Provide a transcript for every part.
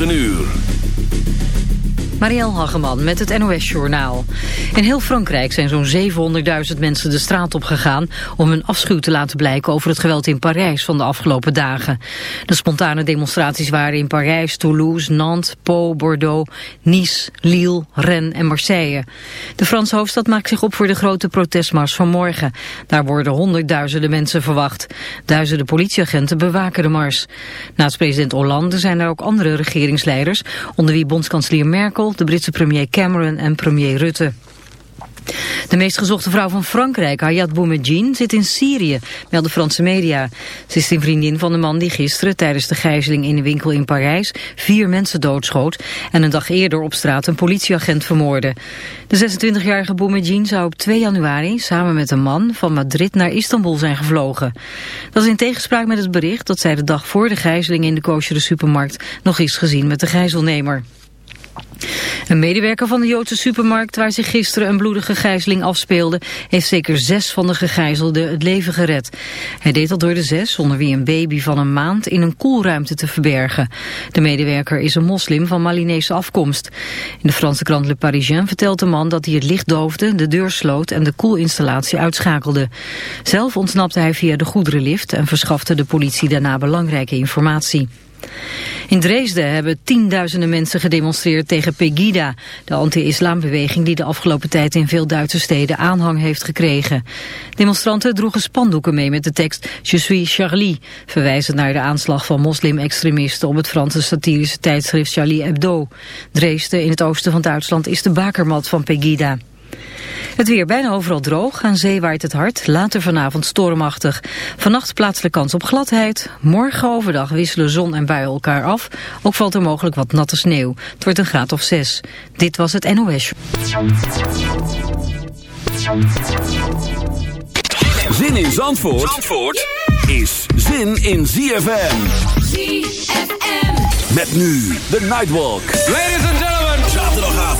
9 uur. Marielle Hageman met het NOS Journaal. In heel Frankrijk zijn zo'n 700.000 mensen de straat op gegaan... om hun afschuw te laten blijken over het geweld in Parijs van de afgelopen dagen. De spontane demonstraties waren in Parijs, Toulouse, Nantes, Pau, Bordeaux... Nice, Lille, Rennes en Marseille. De Franse hoofdstad maakt zich op voor de grote protestmars van morgen. Daar worden honderdduizenden mensen verwacht. Duizenden politieagenten bewaken de mars. Naast president Hollande zijn er ook andere regeringsleiders... onder wie bondskanselier Merkel de Britse premier Cameron en premier Rutte. De meest gezochte vrouw van Frankrijk, Hayat Boumedjine, zit in Syrië, melden Franse media. Ze is een vriendin van de man die gisteren tijdens de gijzeling in een winkel in Parijs vier mensen doodschoot en een dag eerder op straat een politieagent vermoordde. De 26-jarige Boumedjine zou op 2 januari samen met een man van Madrid naar Istanbul zijn gevlogen. Dat is in tegenspraak met het bericht dat zij de dag voor de gijzeling in de koosjere supermarkt nog is gezien met de gijzelnemer. Een medewerker van de Joodse supermarkt waar zich gisteren een bloedige gijzeling afspeelde, heeft zeker zes van de gegijzelden het leven gered. Hij deed dat door de zes, onder wie een baby van een maand, in een koelruimte te verbergen. De medewerker is een moslim van Malinese afkomst. In de Franse krant Le Parisien vertelt de man dat hij het licht doofde, de deur sloot en de koelinstallatie uitschakelde. Zelf ontsnapte hij via de goederenlift en verschafte de politie daarna belangrijke informatie. In Dresden hebben tienduizenden mensen gedemonstreerd tegen Pegida, de anti-islambeweging die de afgelopen tijd in veel Duitse steden aanhang heeft gekregen. Demonstranten droegen spandoeken mee met de tekst Je suis Charlie, verwijzend naar de aanslag van moslim-extremisten op het Franse satirische tijdschrift Charlie Hebdo. Dresden in het oosten van Duitsland is de bakermat van Pegida. Het weer bijna overal droog. Aan zee waait het hard. Later vanavond stormachtig. Vannacht plaatselijk kans op gladheid. Morgen overdag wisselen zon en buien elkaar af. Ook valt er mogelijk wat natte sneeuw. Het wordt een graad of zes. Dit was het NOS. Zin in Zandvoort, Zandvoort is zin in ZFM. ZFM. Met nu de Nightwalk. Ladies.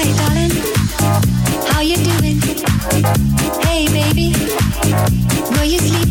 darling. How you doing? Hey, baby. Were you sleeping?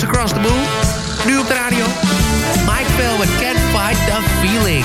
Across the Moon. Nu op de radio. Mike Bell met Can't Fight the Feeling.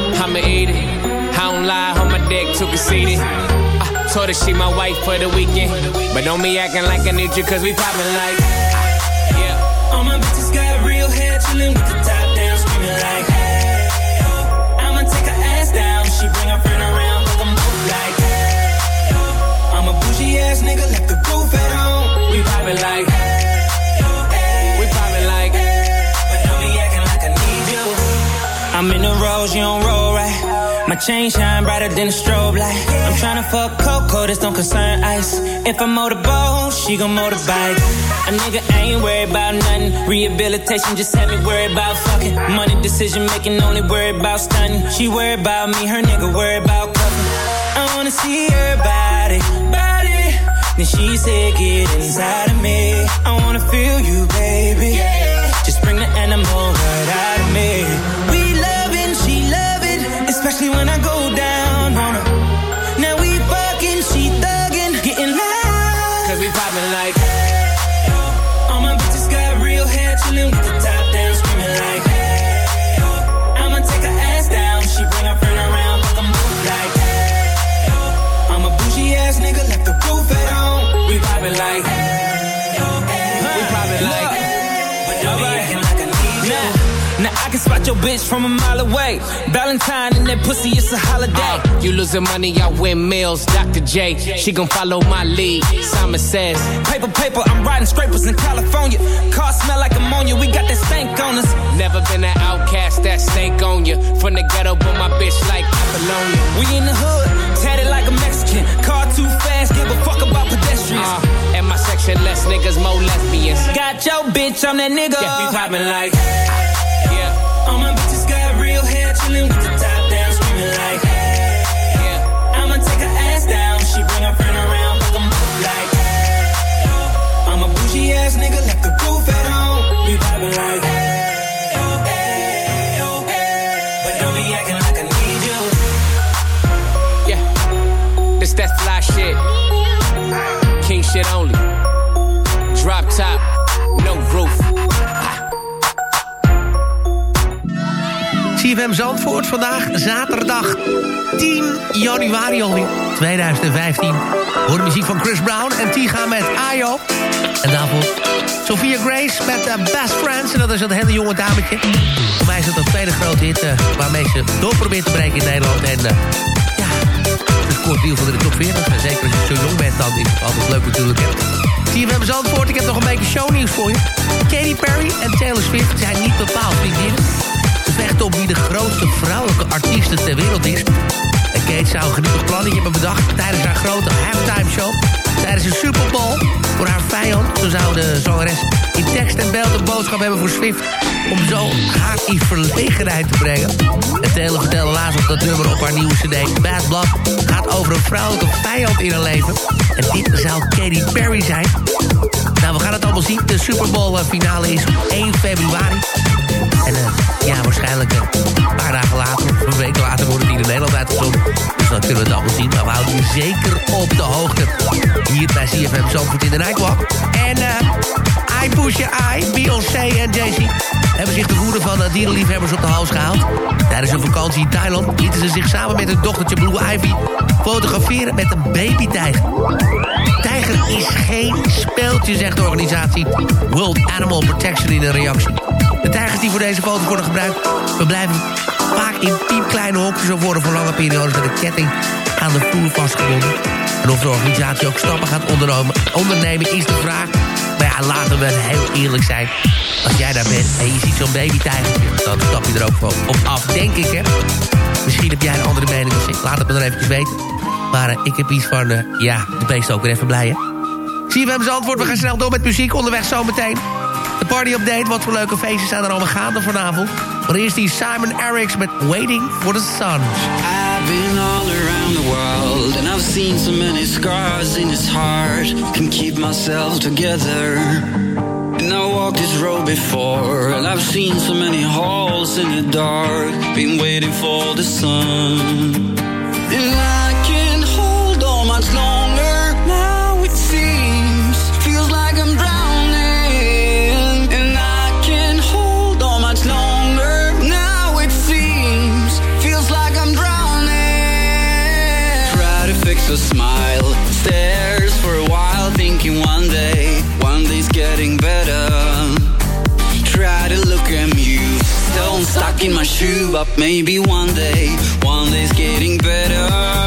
I'ma eat it. I don't lie, on my dick too conceited. I told her she my wife for the weekend. But don't be acting like I need you, cause we poppin' like. Yeah. All my bitches got real hair, chillin' with the top down, screaming like, hey, oh. I'ma take her ass down, she bring her friend around, fuck them both like. I'm a bougie ass nigga, left the roof at home. We poppin' like, hey, hey, we poppin' like, but don't be acting like I need you. I'm in the rose, you don't chain shine brighter than a strobe light. I'm tryna fuck Coco, this don't concern ice. If I motorboat, she gon' motorbike. A nigga ain't worried about nothing. Rehabilitation just had me worried about fucking. Money decision making, only worried about stunning. She worried about me, her nigga worried about cuffing. I wanna see her body, body. Then she said, get inside of me. I wanna feel you, baby. Just bring the animal out when I go down on her. Now we fucking, she thuggin', getting loud. cause we poppin' like, All my bitches got real hair, chillin' with the spot your bitch from a mile away. Valentine and that pussy, it's a holiday. Uh, you losing money, I win meals. Dr. J, she gon' follow my lead. Simon says, Paper, paper, I'm riding scrapers in California. Car smell like ammonia, we got that stank on us. never been an outcast that stank on you. From the ghetto, but my bitch like Apollonia. We in the hood, tatted like a Mexican. Car too fast, give a fuck about pedestrians. Uh, and my section, less niggas, more lesbians. Got your bitch, I'm that nigga. Yeah, we poppin' like, All my bitches got real hair, chillin' with the top down, screaming like, hey. I'ma take her ass down, she bring her friend around. I'm a bougie ass nigga, left the roof at home. We like, hey, oh, hey, oh, hey. But don't be acting like I need you. Yeah, this shit. King shit only. Drop top, no roof. CFM Zandvoort vandaag, zaterdag 10 januari alweer 2015. Hoor de muziek van Chris Brown en Tiga met Ayo. En daarvoor Sophia Grace met uh, Best Friends. En dat is dat hele jonge dametje. Voor mij is het een tweede grote hit uh, waarmee ze door probeert te breken in Nederland. En uh, ja, het scoort deel van de top 40. En zeker als je zo jong bent, dan is het altijd leuk natuurlijk. CFM Zandvoort, ik heb nog een beetje shownieuws voor je. Katy Perry en Taylor Swift zijn niet bepaald vriendinnen. Vechten om wie de grootste vrouwelijke artiesten ter wereld is. En Kate zou een geniepig plannetje hebben bedacht... tijdens haar grote halftime show. Tijdens een Super Bowl voor haar vijand. Zo zou de zangeres in tekst en beeld een boodschap hebben voor Swift... om zo haar in verlegenheid te brengen. En Taylor vertelde laatst op dat nummer op haar nieuwe cd... Bad Blood gaat over een vrouwelijke vijand in haar leven. En dit zou Katy Perry zijn. Nou, we gaan het allemaal zien. De Super Bowl eh, finale is op 1 februari. En uh, ja, waarschijnlijk uh, een paar dagen later, een week later, wordt het in Nederland uitgezonden. Dus dan kunnen we het allemaal zien. Maar we houden je zeker op de hoogte. Hier bij CFM Zandvoort in de Nightwalk. En eh, I Push Your I, Beyoncé en Jay-Z hebben zich de woede van dierenliefhebbers op de hals gehaald. Tijdens een vakantie in Thailand lieten ze zich samen met hun dochtertje Blue Ivy fotograferen met een babytijger. Tijger is geen speeltje, zegt de organisatie World Animal Protection in een reactie. De tijgers die voor deze foto's worden gebruikt... verblijven vaak in piepkleine hokjes... of worden voor lange periodes met een ketting aan de vloer vastgebonden. En of de organisatie ook stappen gaat ondernemen, ondernemen is de vraag. Maar ja, laten we heel eerlijk zijn. Als jij daar bent en je ziet zo'n babytijgertje... dan stap je er ook wel op af, denk ik, hè. Misschien heb jij een andere mening als ik. Laat het me dan eventjes weten. Maar uh, ik heb iets van, uh, ja, de beesten ook weer even blij. Zie je hem antwoord. We gaan snel door met muziek onderweg zometeen. De party-update, wat voor leuke feestjes zijn er allemaal gaande vanavond. Maar eerst die Simon Eriks met Waiting for the Sun. I've been all around the world and I've seen so many scars in this heart. Can keep myself together. And I walked this road before and I've seen so many holes in the dark. Been waiting for the sun. but maybe one day, one day's getting better.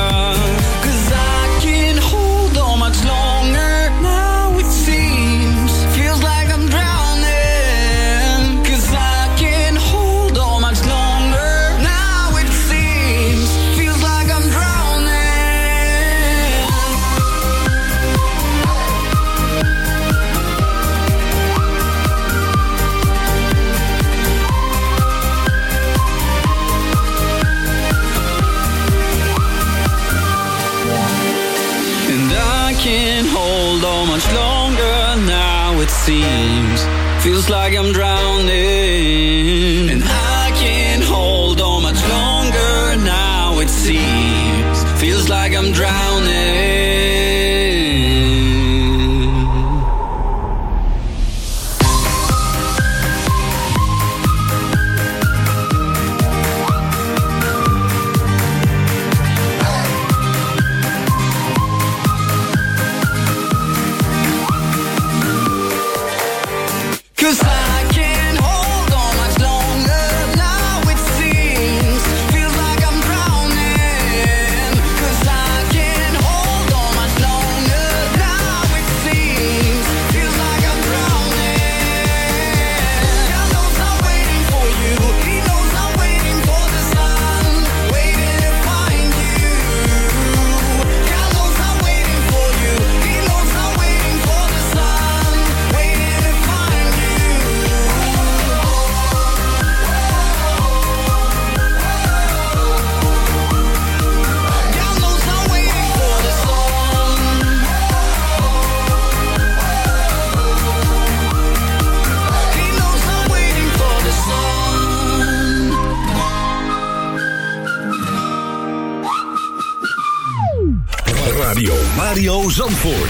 Zandvoort.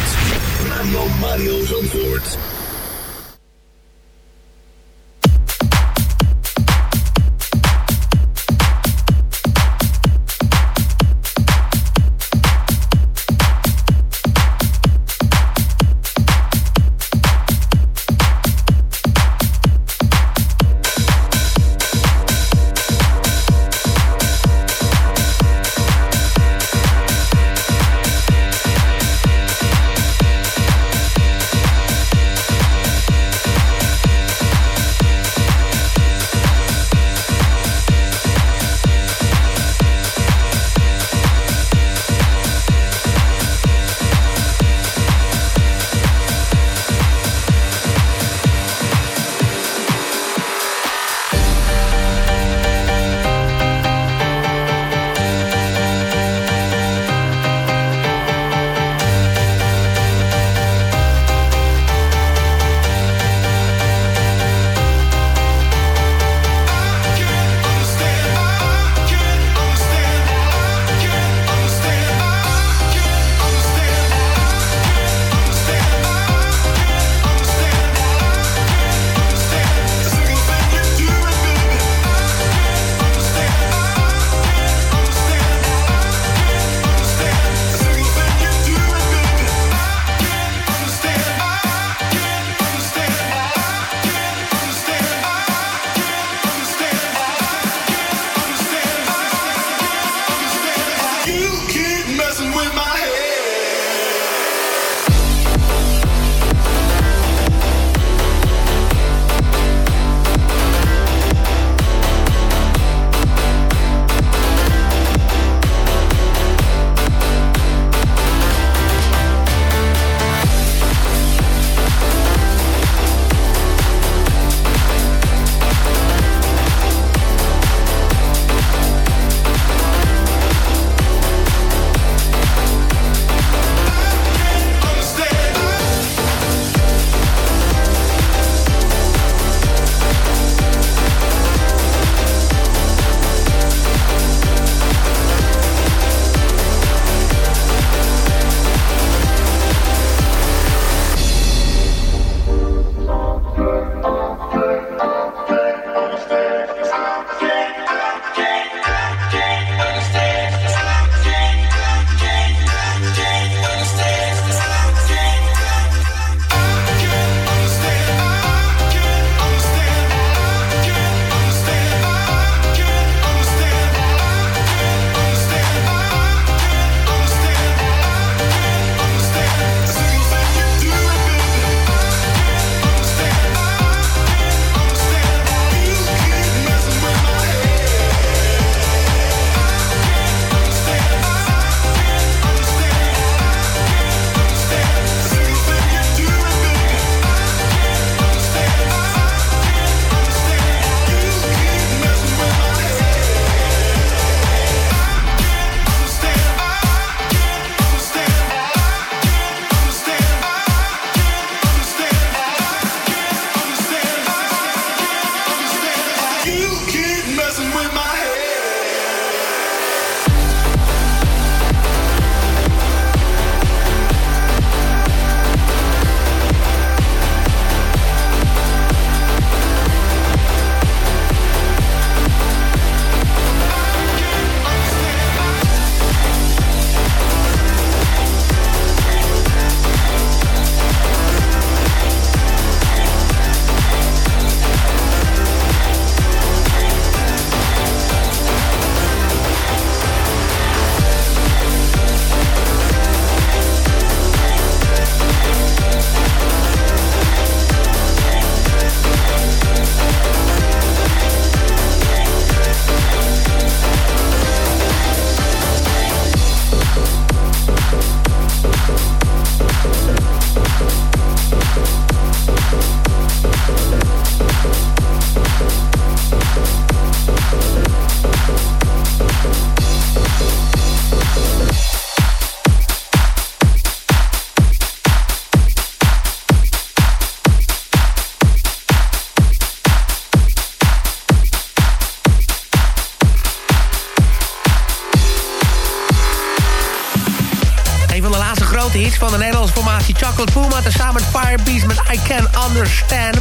Met Firebeast met I Can Understand.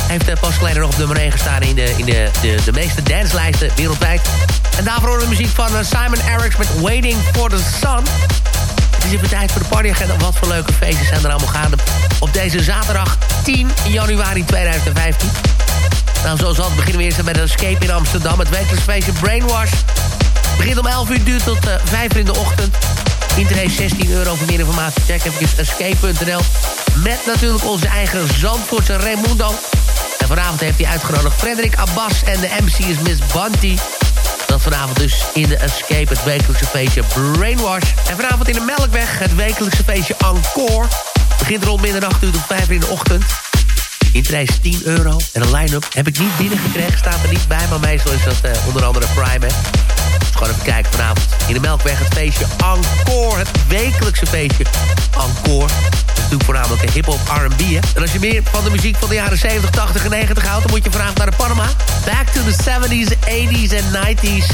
Hij heeft pas geleden nog op nummer 1 gestaan in de, in de, de, de meeste danslijsten wereldwijd. En daarvoor horen de muziek van Simon Eriks met Waiting for the Sun. Het is even tijd voor de partyagenda. Wat voor leuke feestjes zijn er allemaal gaande op deze zaterdag 10 januari 2015. Nou, zoals altijd beginnen we eerst met een escape in Amsterdam. Het wekelijks feestje Brainwash. Begint om 11 uur, duurt tot uh, 5 uur in de ochtend. Internet 16 euro voor meer informatie. Check even escape.nl. Met natuurlijk onze eigen Zandvoortse Raimundo. En vanavond heeft hij uitgenodigd Frederik Abbas en de MC is Miss Bunty. Dat vanavond dus in de Escape, het wekelijkse feestje Brainwash. En vanavond in de Melkweg, het wekelijkse feestje Encore. Begint rond middernacht uur tot 5 uur in de ochtend. Interesse 10 euro. En een line-up heb ik niet binnengekregen, staat er niet bij. Maar meestal is dat uh, onder andere Prime. Gewoon even kijken vanavond. In de Melkweg het feestje Encore. Het wekelijkse feestje Encore. Dat is natuurlijk voornamelijk hip-hop R&B. En als je meer van de muziek van de jaren 70, 80 en 90 houdt... dan moet je vanavond naar de Panama. Back to the 70s, 80s en 90s.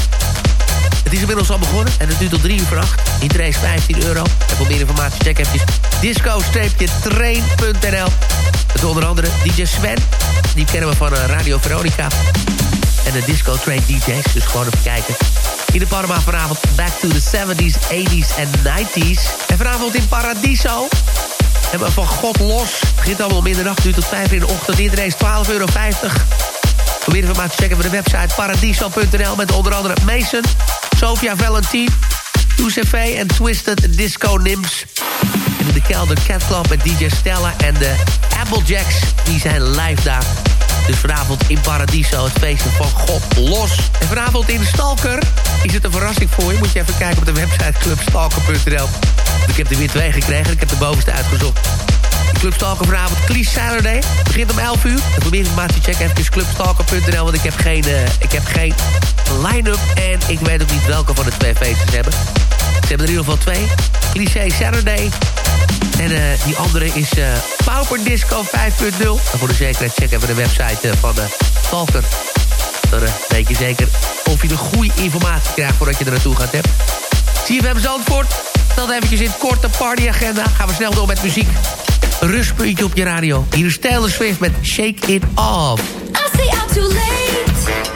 Het is inmiddels al begonnen en het duurt tot 3 uur vannacht. Interesse 15 euro. En voor meer informatie check even disco-train.nl Met onder andere DJ Sven. Die kennen we van uh, Radio Veronica. En de Disco Train DJ's. Dus gewoon even kijken. In de Panama vanavond back to the 70s, 80s en 90s. En vanavond in Paradiso hebben we van God los. Begint allemaal om middernacht, duurt tot 5 uur in de ochtend. Is 12,50 euro. Voor meer informatie checken we de website paradiso.nl... met onder andere Mason, Sofia Valentin, UCV en Twisted Disco Nims. En in de kelder Cat Club met DJ Stella en de Applejacks. Die zijn live daar. Dus vanavond in Paradiso, het feestje van God los. En vanavond in Stalker is het een verrassing voor je. Moet je even kijken op de website clubstalker.nl. Ik heb er weer twee gekregen, ik heb de bovenste uitgezocht. Club Stalker vanavond, Cleese Saturday. Begint om 11 uur. En voor meer informatie check even clubstalker.nl... want ik heb geen, uh, ik heb geen line-up en ik weet ook niet welke van de twee feestjes hebben. Ze hebben er in ieder geval twee. Cliché Saturday. En uh, die andere is uh, Pauper Disco 5.0. En voor de zekerheid check even de website uh, van de Stalker. Dan weet je zeker of je de goede informatie krijgt voordat je er naartoe gaat. Hè. CFM Zandvoort. Dan eventjes in korte partyagenda. Gaan we snel door met muziek. Rustpuntje op je radio. Hier is Taylor Swift met Shake It Off. I see I'm too late.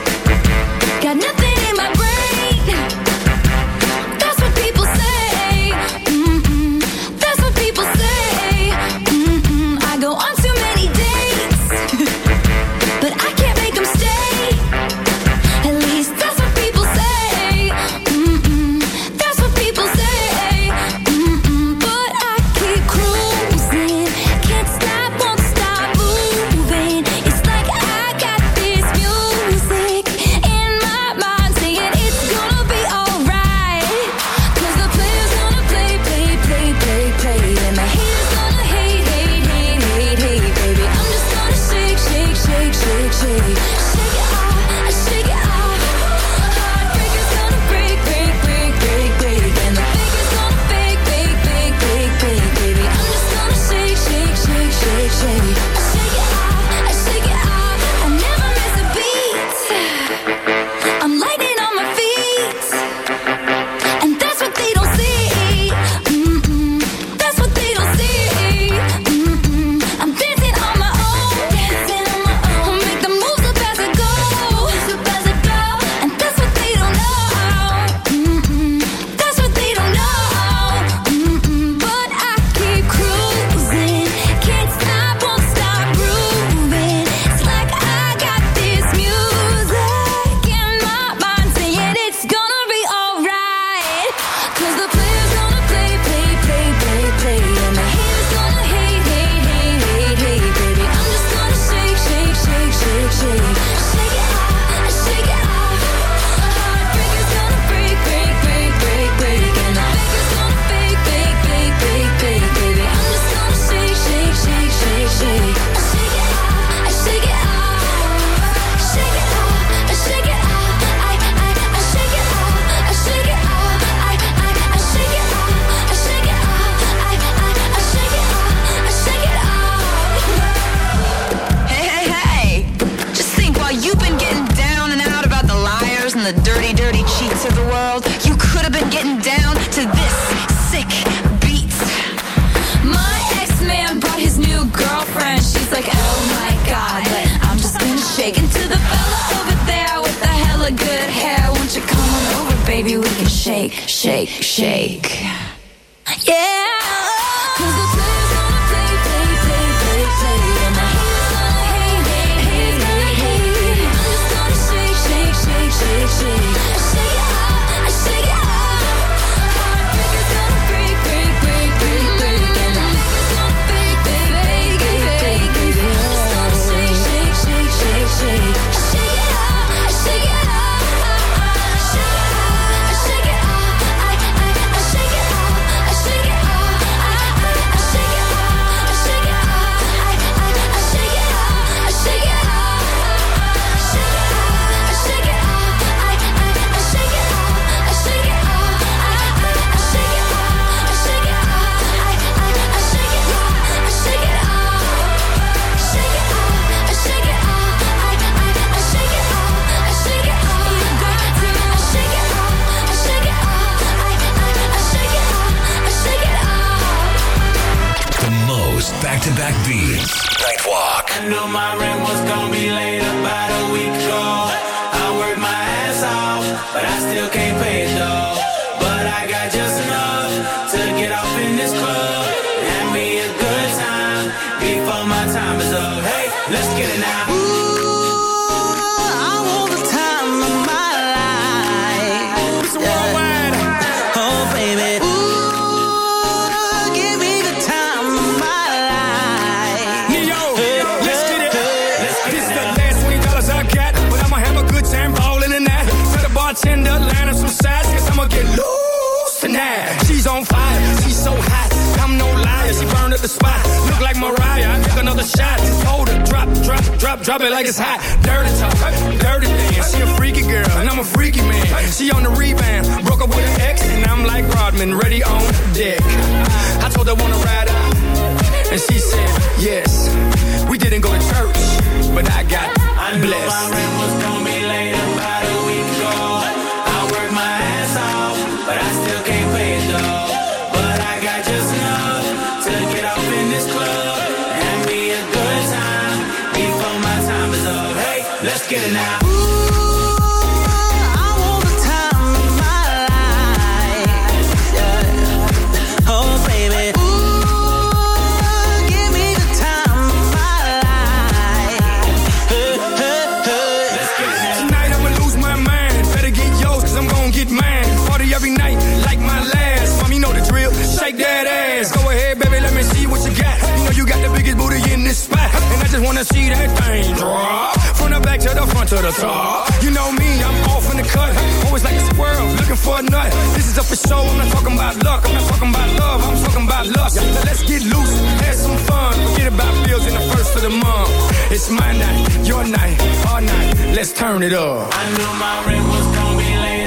see that thing drop. From the back to the front to the top. You know me, I'm off in the cut. Always like a squirrel, looking for a nut. This is up for show, I'm not talking about luck. I'm not talking about love, I'm talking about lust. Now let's get loose, have some fun. Forget about bills in the first of the month. It's my night, your night, our night. Let's turn it up. I knew my rent was gonna be late.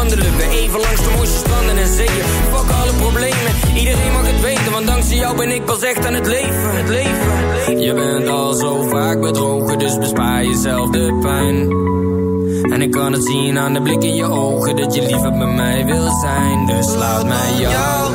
Wandelen. We even langs de mooiste stranden en zeeën. Fuck alle problemen, iedereen mag het weten. Want dankzij jou ben ik pas echt aan het leven. Het leven, het leven. Je bent al zo vaak bedrogen, dus bespaar jezelf de pijn. En ik kan het zien aan de blik in je ogen Dat je liever bij mij wil zijn. Dus laat mij jou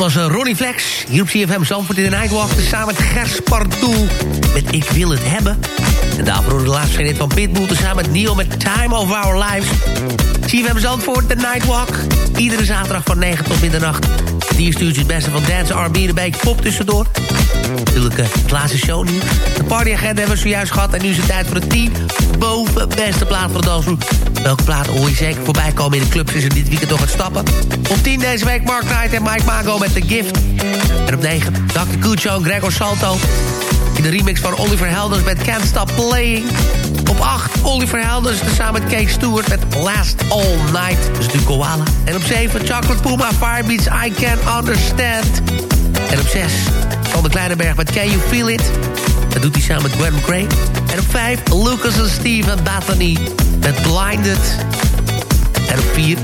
was eh, Ronnie Flex, hier op CFM Zandvoort in de Nightwalk... dus samen met Gers Pardoel met Ik Wil Het Hebben. En daarvoor de laatste net van Pitbull... samen met Neil met Time of Our Lives. CFM Zandvoort, de Nightwalk. Iedere zaterdag van 9 tot middernacht. Die stuurt je het beste van dance, R&B en pop tussendoor. Natuurlijk uh, het laatste show nu. De partyagenda hebben we zojuist gehad... en nu is het tijd voor de 10 boven beste plaat van de dansvloer. Welke platen hoor je zeker voorbij komen in de clubs... is er dit weekend nog het stappen. Op 10 deze week Mark Knight en Mike Mago met The Gift. En op 9 Dr. Cucho en Gregor Salto. In de remix van Oliver Helders met Can't Stop Playing. Op 8 Oliver Helders samen met Kate Stewart met Last All Night. Is natuurlijk Koala. En op 7 Chocolate Puma Firebeats I Can Understand. En op 6 Van de Kleinenberg met Can You Feel It. Dat doet hij samen met Gwen McRae. En op 5 Lucas en Steve en Bethany met Blinded. En op 4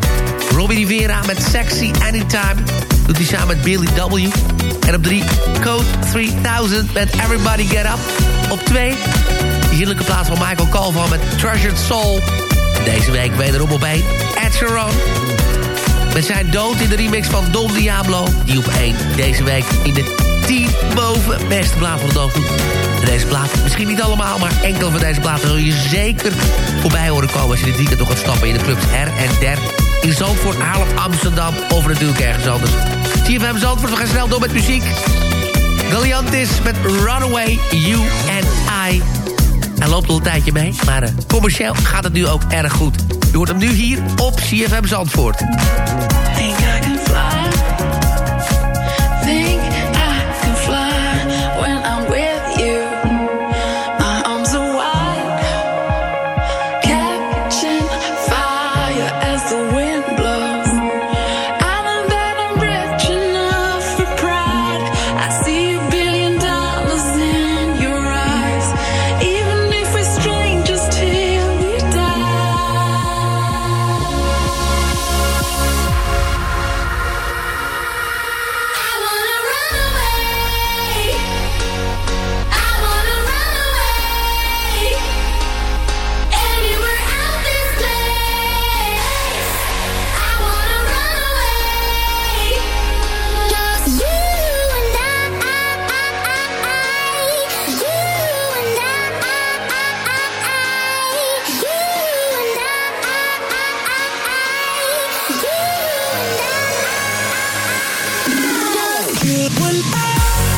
Robbie Rivera met Sexy Anytime. Dat doet hij samen met Billy W. En op 3 Code 3000 met Everybody Get Up. Op 2 de heerlijke plaats van Michael Calvo met Treasured Soul. Deze week wederom op 1 Ed Sheeran. We zijn dood in de remix van Don Diablo. Die op 1 deze week in de 10 boven beste plaat van de doofvoet. Deze plaat, misschien niet allemaal, maar enkel van deze plaatsen zul je zeker voorbij horen komen als je dit weekend nog gaat stappen... in de clubs R en der in Zandvoort, Haarlem, Amsterdam... of natuurlijk ergens anders. CFM Zandvoort, we gaan snel door met muziek. Galliantis met Runaway, You and I. Hij loopt al een tijdje mee, maar eh, commercieel gaat het nu ook erg goed. Je hoort hem nu hier op CFM Zandvoort. Bye.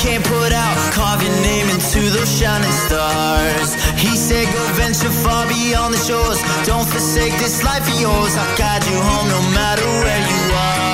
can't put out. Carve your name into those shining stars. He said, Go venture far beyond the shores. Don't forsake this life of yours. I'll guide you home no matter where you are.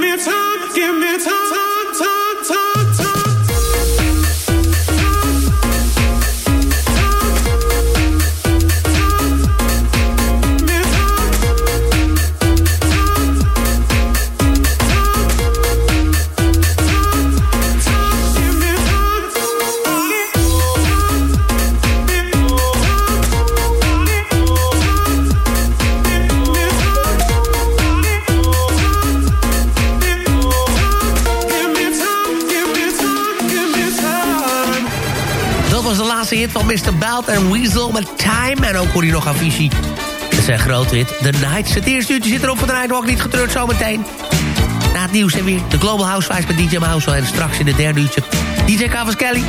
Give me time, give me time. Belt and Weasel met Time. En ook hoor je nog Avicii. Dat zijn een. The Night Het eerste uurtje zit erop van de Nightwalk. Niet getreurd zometeen. Na het nieuws en weer de Global Housewives met DJ Mouse. En straks in de derde uurtje DJ Cavaschelli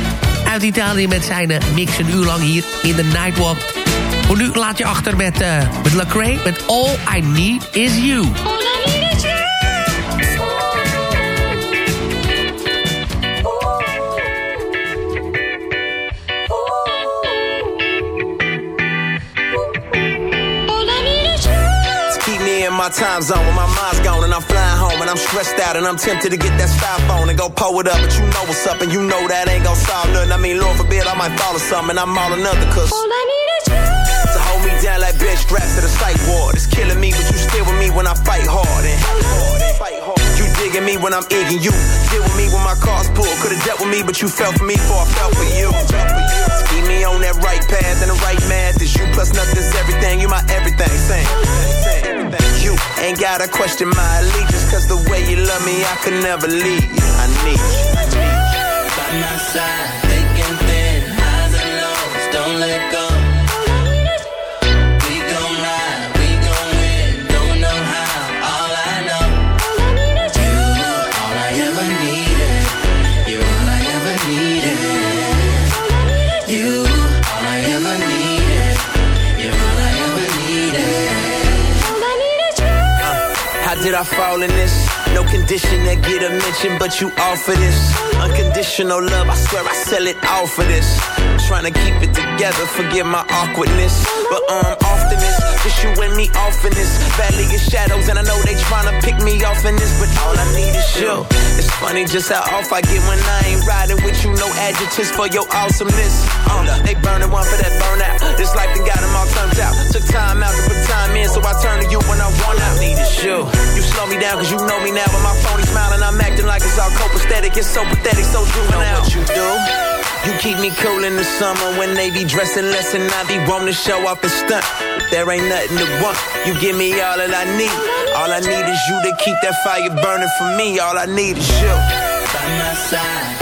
uit Italië met zijn eh, mix een uur lang hier in de Nightwalk. Voor nu laat je achter met, uh, met Lacrae met All I Need Is You. time zone when my mind's gone and I'm flying home and I'm stressed out and I'm tempted to get that styrofoam and go pull it up. But you know what's up and you know that ain't gonna solve nothing. I mean, Lord forbid I might fall or something. I'm all another cuz. All I need is you. To hold me down like bitch strapped to the psych ward. It's killing me, but you still with me when I fight hard and fight hard. You digging me when I'm egging you. Deal with me when my car's pulled. Could've dealt with me, but you fell for me before I fell for you. Keep me on that right path and the right math is you plus nothing's everything. You my everything. Same. You ain't gotta question my allegiance, cause the way you love me, I could never leave you. I need you. By my side, thick and thin, highs and lows, don't let go. How did I fall in this? No condition that get a mention, but you offer this. Unconditional love, I swear I sell it all for this. Trying to keep it together, forget my awkwardness. But um, often it's just you and me off in this. Valley of shadows, and I know they trying to pick me off in this, but all I need is you. It's funny just how off I get when I ain't riding with you. No adjectives for your awesomeness. Uh, they burning one for that burnout. This life done got them all turned out. Took time out to put time in, so I turn to you when I want out. Need is you. You slow me down cause you know me now, but my phony smiling, I'm acting like it's all copacetic. It's so pathetic, so juvenile. Know what you do? You keep me cool in the summer when they be dressing less and I be wanting to show off and stunt. There ain't nothing to want. You give me all that I need. All I need is you to keep that fire burning for me. All I need is you. By my side,